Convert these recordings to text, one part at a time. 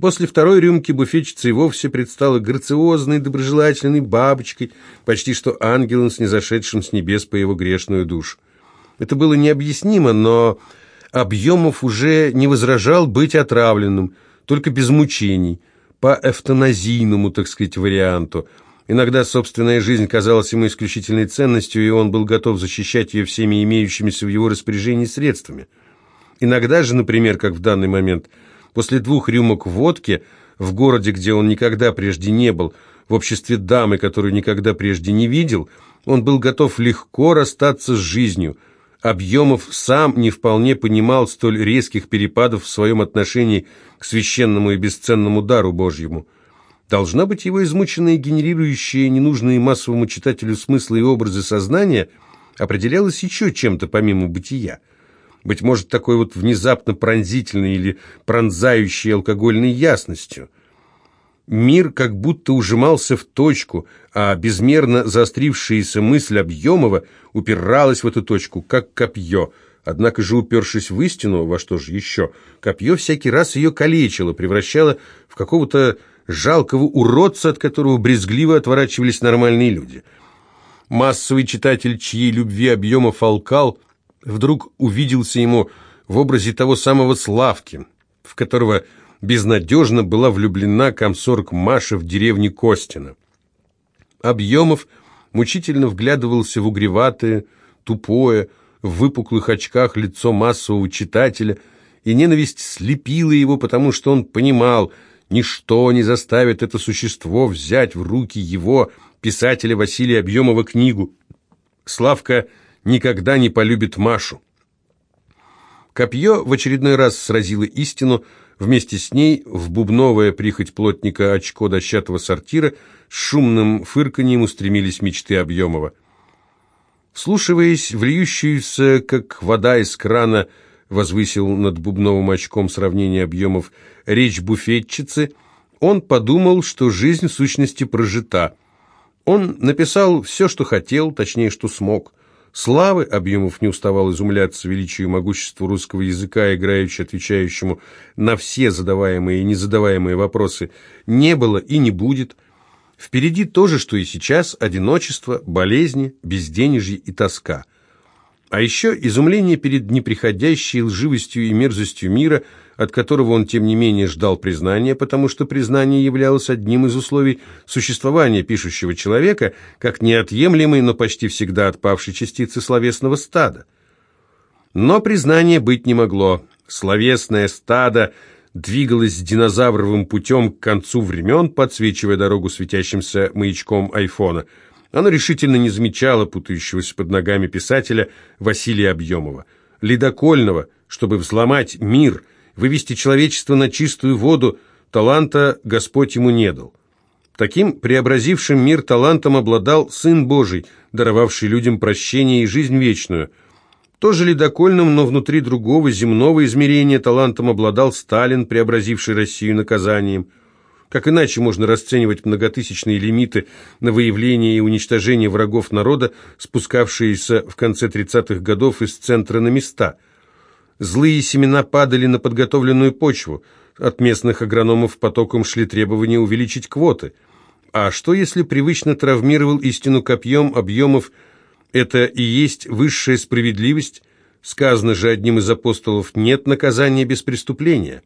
После второй рюмки буфетчица и вовсе предстала грациозной, доброжелательной бабочкой, почти что ангелом, снизошедшим с небес по его грешную душу. Это было необъяснимо, но Объемов уже не возражал быть отравленным, только без мучений, по эвтаназийному, так сказать, варианту. Иногда собственная жизнь казалась ему исключительной ценностью, и он был готов защищать ее всеми имеющимися в его распоряжении средствами. Иногда же, например, как в данный момент, после двух рюмок водки в городе, где он никогда прежде не был, в обществе дамы, которую никогда прежде не видел, он был готов легко расстаться с жизнью – Объемов сам не вполне понимал столь резких перепадов в своем отношении к священному и бесценному дару Божьему. Должна быть его измученные, генерирующие ненужные массовому читателю смыслы и образы сознания определялось еще чем-то помимо бытия. Быть может, такой вот внезапно пронзительной или пронзающей алкогольной ясностью – Мир как будто ужимался в точку, а безмерно заострившаяся мысль Объемова упиралась в эту точку, как копье. Однако же, упершись в истину, во что же еще, копье всякий раз ее калечило, превращало в какого-то жалкого уродца, от которого брезгливо отворачивались нормальные люди. Массовый читатель, чьей любви Объемов алкал, вдруг увиделся ему в образе того самого Славки, в которого безнадежно была влюблена комсорг Маша в деревне Костина. Объемов мучительно вглядывался в угреватое, тупое, в выпуклых очках лицо массового читателя, и ненависть слепила его, потому что он понимал, ничто не заставит это существо взять в руки его, писателя Василия Объемова, книгу. Славка никогда не полюбит Машу. Копье в очередной раз сразило истину, Вместе с ней в бубновое прихоть плотника очко дощатого сортира с шумным фырканьем устремились мечты Объемова. Слушиваясь в как вода из крана, возвысил над бубновым очком сравнение объемов речь буфетчицы, он подумал, что жизнь в сущности прожита. Он написал все, что хотел, точнее, что смог. Славы Объемов не уставал изумляться величию и могуществу русского языка, играючи отвечающему на все задаваемые и незадаваемые вопросы, не было и не будет. Впереди то же, что и сейчас, одиночество, болезни, безденежье и тоска – а еще изумление перед неприходящей лживостью и мерзостью мира, от которого он, тем не менее, ждал признания, потому что признание являлось одним из условий существования пишущего человека, как неотъемлемой, но почти всегда отпавшей частицы словесного стада. Но признания быть не могло. Словесное стадо двигалось динозавровым путем к концу времен, подсвечивая дорогу светящимся маячком айфона – она решительно не замечала путающегося под ногами писателя Василия Объемова, ледокольного, чтобы взломать мир, вывести человечество на чистую воду, таланта Господь ему не дал. Таким преобразившим мир талантом обладал Сын Божий, даровавший людям прощение и жизнь вечную. Тоже ледокольным, но внутри другого земного измерения талантом обладал Сталин, преобразивший Россию наказанием – как иначе можно расценивать многотысячные лимиты на выявление и уничтожение врагов народа, спускавшиеся в конце 30-х годов из центра на места? Злые семена падали на подготовленную почву. От местных агрономов потоком шли требования увеличить квоты. А что, если привычно травмировал истину копьем объемов «это и есть высшая справедливость»? Сказано же одним из апостолов «нет наказания без преступления».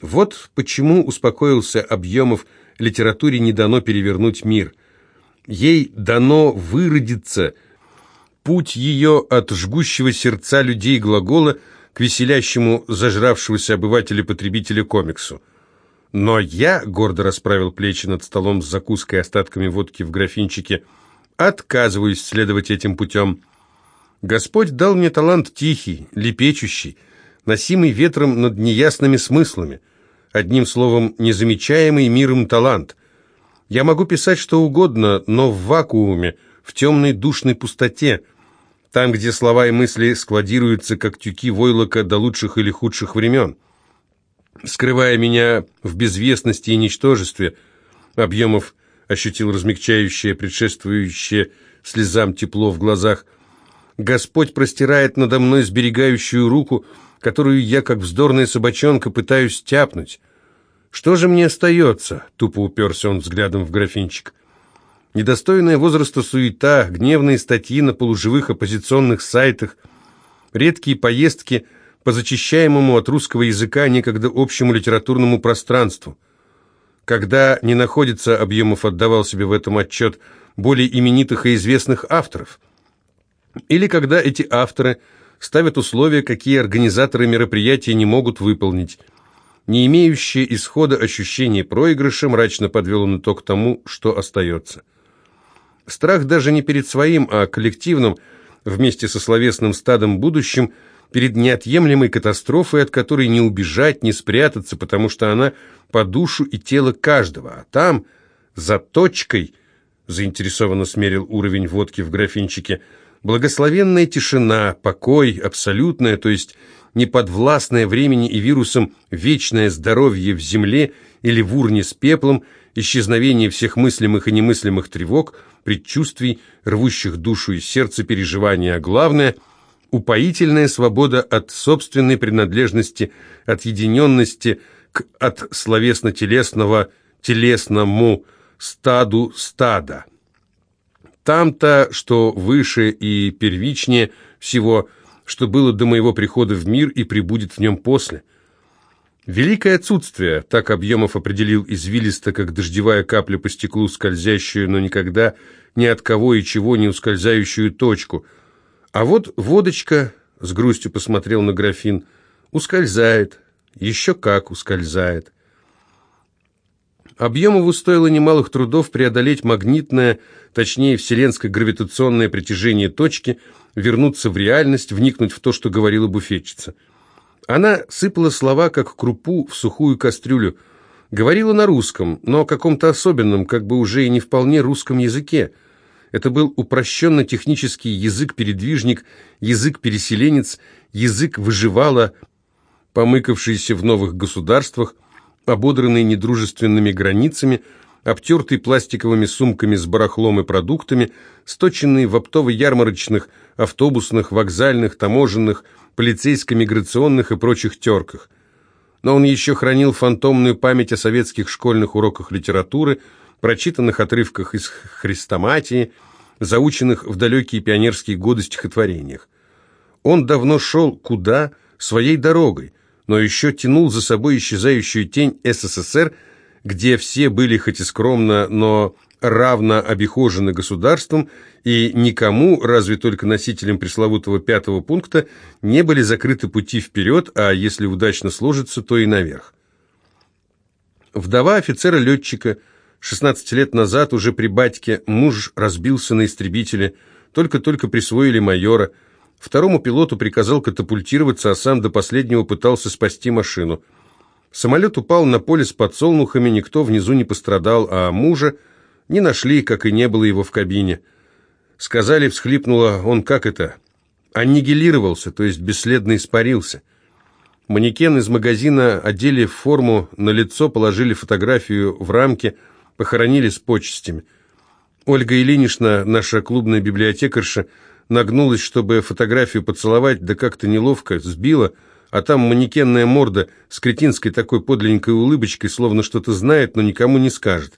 Вот почему успокоился Объемов, литературе не дано перевернуть мир. Ей дано выродиться. Путь ее от жгущего сердца людей глагола к веселящему зажравшегося обывателя-потребителя комиксу. Но я, гордо расправил плечи над столом с закуской и остатками водки в графинчике, отказываюсь следовать этим путем. Господь дал мне талант тихий, лепечущий, носимый ветром над неясными смыслами, одним словом, незамечаемый миром талант. Я могу писать что угодно, но в вакууме, в темной душной пустоте, там, где слова и мысли складируются, как тюки войлока до лучших или худших времен. Скрывая меня в безвестности и ничтожестве, Объемов ощутил размягчающее, предшествующее слезам тепло в глазах. Господь простирает надо мной сберегающую руку, которую я, как вздорная собачонка, пытаюсь тяпнуть. Что же мне остается?» — тупо уперся он взглядом в графинчик. Недостойная возраста суета, гневные статьи на полуживых оппозиционных сайтах, редкие поездки по зачищаемому от русского языка некогда общему литературному пространству. Когда не находится, Объемов отдавал себе в этом отчет, более именитых и известных авторов. Или когда эти авторы ставят условия, какие организаторы мероприятия не могут выполнить – не имеющее исхода ощущение проигрыша, мрачно подвел он итог тому, что остается. Страх даже не перед своим, а коллективным, вместе со словесным стадом будущим, перед неотъемлемой катастрофой, от которой не убежать, не спрятаться, потому что она по душу и тело каждого, а там, за точкой, заинтересованно смерил уровень водки в графинчике, благословенная тишина, покой, абсолютная, то есть неподвластное времени и вирусам вечное здоровье в земле или в урне с пеплом, исчезновение всех мыслимых и немыслимых тревог, предчувствий, рвущих душу и сердце переживания, а главное – упоительная свобода от собственной принадлежности, отъединенности к от словесно-телесного телесному стаду стада. Там-то, что выше и первичнее всего – что было до моего прихода в мир и прибудет в нем после. Великое отсутствие, так Объемов определил извилисто, как дождевая капля по стеклу, скользящую, но никогда ни от кого и чего не ускользающую точку. А вот водочка, с грустью посмотрел на графин, ускользает, еще как ускользает. Объемову стоило немалых трудов преодолеть магнитное, точнее вселенское гравитационное притяжение точки – вернуться в реальность, вникнуть в то, что говорила буфетчица. Она сыпала слова, как крупу, в сухую кастрюлю. Говорила на русском, но о каком-то особенном, как бы уже и не вполне русском языке. Это был упрощенно-технический язык-передвижник, язык-переселенец, язык выживала, помыкавшийся в новых государствах, ободранный недружественными границами – обтертый пластиковыми сумками с барахлом и продуктами, сточенный в оптово-ярмарочных, автобусных, вокзальных, таможенных, полицейско-миграционных и прочих терках. Но он еще хранил фантомную память о советских школьных уроках литературы, прочитанных отрывках из хрестоматии, заученных в далекие пионерские годы стихотворениях. Он давно шел куда? Своей дорогой, но еще тянул за собой исчезающую тень СССР – где все были хоть и скромно, но равно обихожены государством, и никому, разве только носителям пресловутого пятого пункта, не были закрыты пути вперед, а если удачно сложится, то и наверх. Вдова офицера-летчика, 16 лет назад уже при батьке, муж разбился на истребителе, только-только присвоили майора, второму пилоту приказал катапультироваться, а сам до последнего пытался спасти машину – Самолет упал на поле с подсолнухами, никто внизу не пострадал, а мужа не нашли, как и не было его в кабине. Сказали, всхлипнула, он как это? Аннигилировался, то есть бесследно испарился. Манекен из магазина одели в форму, на лицо положили фотографию в рамке, похоронили с почестями. Ольга Ильинична, наша клубная библиотекарша, нагнулась, чтобы фотографию поцеловать, да как-то неловко, сбила – а там манекенная морда с кретинской такой подлинной улыбочкой, словно что-то знает, но никому не скажет.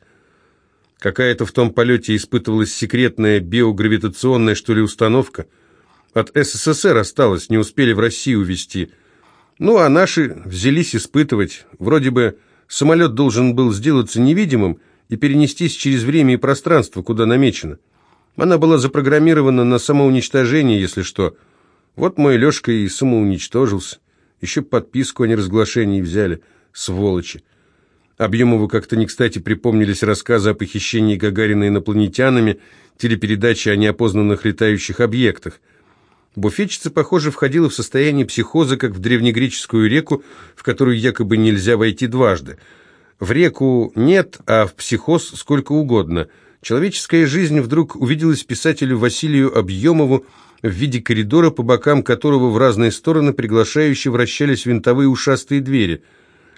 Какая-то в том полете испытывалась секретная биогравитационная, что ли, установка. От СССР осталось, не успели в Россию везти. Ну, а наши взялись испытывать. Вроде бы самолет должен был сделаться невидимым и перенестись через время и пространство, куда намечено. Она была запрограммирована на самоуничтожение, если что. Вот мой Лешка и самоуничтожился. Еще подписку о неразглашении взяли, сволочи. Объемову как-то не кстати припомнились рассказы о похищении Гагарина инопланетянами, телепередачи о неопознанных летающих объектах. Буфетчица, похоже, входила в состояние психоза, как в древнегреческую реку, в которую якобы нельзя войти дважды. В реку нет, а в психоз сколько угодно. Человеческая жизнь вдруг увиделась писателю Василию Объемову, в виде коридора, по бокам которого в разные стороны приглашающе вращались винтовые ушастые двери.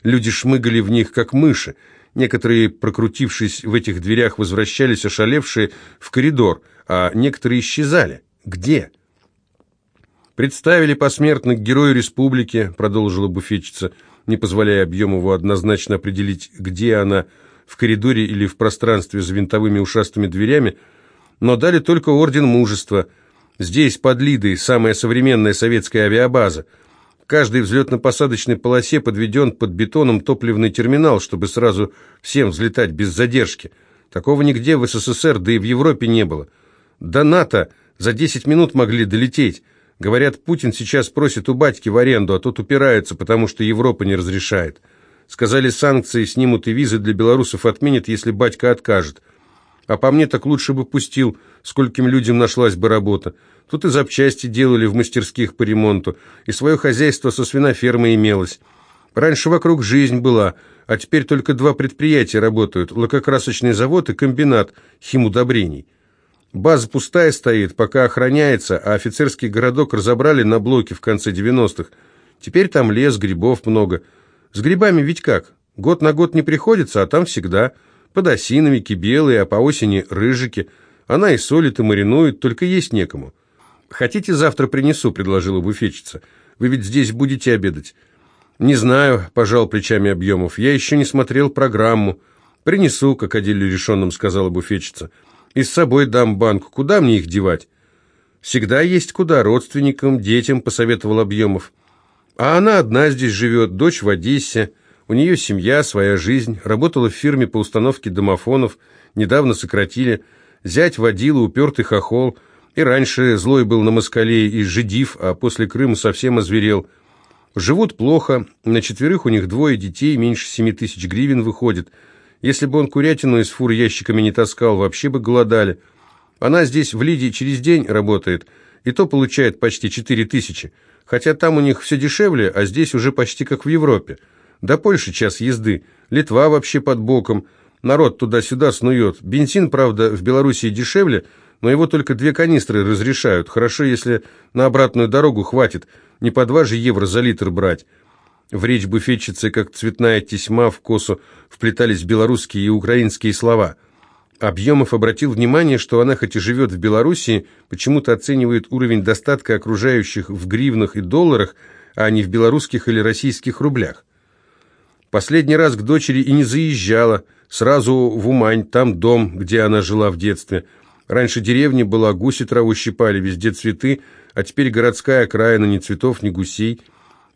Люди шмыгали в них, как мыши. Некоторые, прокрутившись в этих дверях, возвращались ошалевшие в коридор, а некоторые исчезали. Где? «Представили посмертно к герою республики», — продолжила буфетчица. не позволяя Объемову однозначно определить, где она, в коридоре или в пространстве за винтовыми ушастыми дверями, но дали только орден мужества. Здесь, под Лидой, самая современная советская авиабаза. В каждой взлетно-посадочной полосе подведен под бетоном топливный терминал, чтобы сразу всем взлетать без задержки. Такого нигде в СССР, да и в Европе не было. До НАТО за 10 минут могли долететь. Говорят, Путин сейчас просит у батьки в аренду, а тот упирается, потому что Европа не разрешает. Сказали, санкции снимут и визы для белорусов отменят, если батька откажет. А по мне так лучше бы пустил, скольким людям нашлась бы работа. Тут и запчасти делали в мастерских по ремонту, и свое хозяйство со свинофермой имелось. Раньше вокруг жизнь была, а теперь только два предприятия работают – лакокрасочный завод и комбинат химудобрений. База пустая стоит, пока охраняется, а офицерский городок разобрали на блоке в конце 90-х. Теперь там лес, грибов много. С грибами ведь как? Год на год не приходится, а там всегда – Подосиновики белые, а по осени рыжики. Она и солит, и маринует, только есть некому. «Хотите, завтра принесу», — предложила буфетчица. «Вы ведь здесь будете обедать?» «Не знаю», — пожал плечами Объемов. «Я еще не смотрел программу». «Принесу», — как о деле решенном сказала буфетчица. «И с собой дам банку. Куда мне их девать?» «Всегда есть куда, родственникам, детям», — посоветовал Объемов. «А она одна здесь живет, дочь в Одессе». У нее семья, своя жизнь, работала в фирме по установке домофонов, недавно сократили. Зять водила, упертый хохол, и раньше злой был на москале и жидив, а после Крыма совсем озверел. Живут плохо, на четверых у них двое детей, меньше семи тысяч гривен выходит. Если бы он курятину из фур ящиками не таскал, вообще бы голодали. Она здесь в Лиде через день работает, и то получает почти четыре тысячи. Хотя там у них все дешевле, а здесь уже почти как в Европе. До Польши час езды. Литва вообще под боком. Народ туда-сюда снует. Бензин, правда, в Белоруссии дешевле, но его только две канистры разрешают. Хорошо, если на обратную дорогу хватит. Не по два же евро за литр брать. В речь буфетчицы, как цветная тесьма в косу, вплетались белорусские и украинские слова. Объемов обратил внимание, что она, хоть и живет в Белоруссии, почему-то оценивает уровень достатка окружающих в гривнах и долларах, а не в белорусских или российских рублях. Последний раз к дочери и не заезжала. Сразу в Умань, там дом, где она жила в детстве. Раньше деревня была, гуси траву щипали, везде цветы, а теперь городская окраина, ни цветов, ни гусей.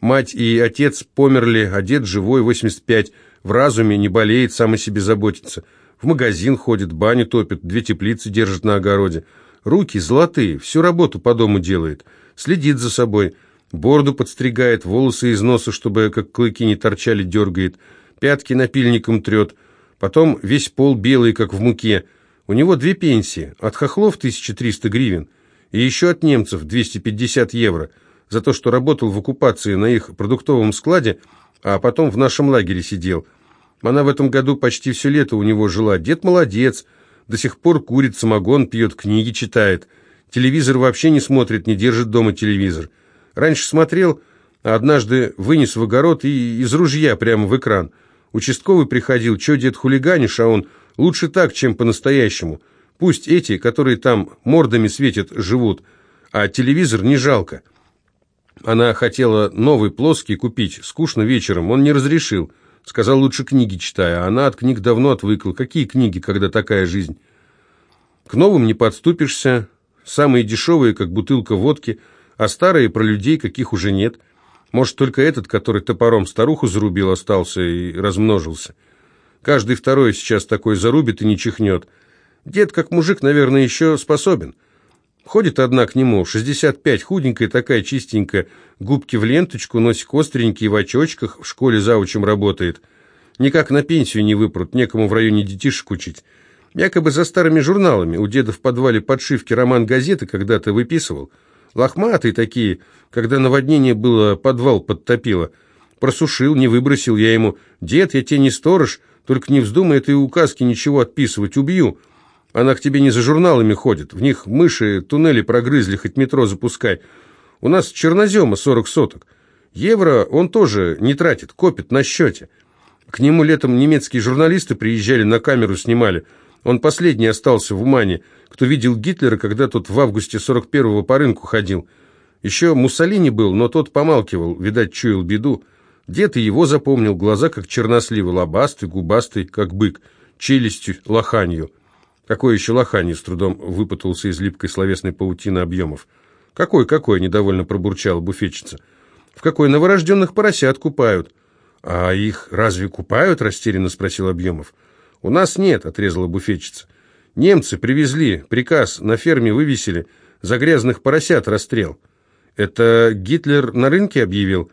Мать и отец померли, а дед живой, 85, в разуме, не болеет, сам о себе заботится. В магазин ходит, баню топит, две теплицы держит на огороде. Руки золотые, всю работу по дому делает, следит за собой. Бороду подстригает, волосы из носа, чтобы как клыки не торчали, дергает, пятки напильником трет, потом весь пол белый, как в муке. У него две пенсии, от хохлов 1300 гривен и еще от немцев 250 евро за то, что работал в оккупации на их продуктовом складе, а потом в нашем лагере сидел. Она в этом году почти все лето у него жила. Дед молодец, до сих пор курит, самогон пьет, книги читает. Телевизор вообще не смотрит, не держит дома телевизор. Раньше смотрел, а однажды вынес в огород и из ружья прямо в экран. Участковый приходил, что, дед, хулиганишь, а он лучше так, чем по-настоящему. Пусть эти, которые там мордами светят, живут, а телевизор не жалко. Она хотела новый плоский купить, скучно вечером, он не разрешил. Сказал, лучше книги читай, а она от книг давно отвыкла. Какие книги, когда такая жизнь? К новым не подступишься, самые дешевые, как бутылка водки – а старые про людей, каких уже нет. Может, только этот, который топором старуху зарубил, остался и размножился. Каждый второй сейчас такой зарубит и не чихнет. Дед, как мужик, наверное, еще способен. Ходит одна к нему, 65, худенькая такая, чистенькая, губки в ленточку, носик остренький, в очочках, в школе заучем работает. Никак на пенсию не выпрут, некому в районе детишек учить. Якобы за старыми журналами. У деда в подвале подшивки роман газеты когда-то выписывал. Лохматые такие, когда наводнение было, подвал подтопило. Просушил, не выбросил я ему. «Дед, я тебе не сторож, только не вздумай этой указки ничего отписывать, убью». Она к тебе не за журналами ходит, в них мыши туннели прогрызли, хоть метро запускай. У нас чернозема 40 соток. Евро он тоже не тратит, копит на счете. К нему летом немецкие журналисты приезжали, на камеру снимали. Он последний остался в Умане кто видел Гитлера, когда тот в августе 41-го по рынку ходил. Еще Муссолини был, но тот помалкивал, видать, чуял беду. Дед и его запомнил, глаза как черносливы, лобастый, губастый, как бык, челюстью, лоханью. Какой еще лоханью, с трудом выпутался из липкой словесной паутины объемов. «Какой, какой?» – недовольно пробурчала буфетчица. «В какой новорожденных поросят купают?» «А их разве купают?» – растерянно спросил Объемов. «У нас нет», – отрезала буфетчица. «Немцы привезли, приказ на ферме вывесили, за грязных поросят расстрел». «Это Гитлер на рынке объявил?»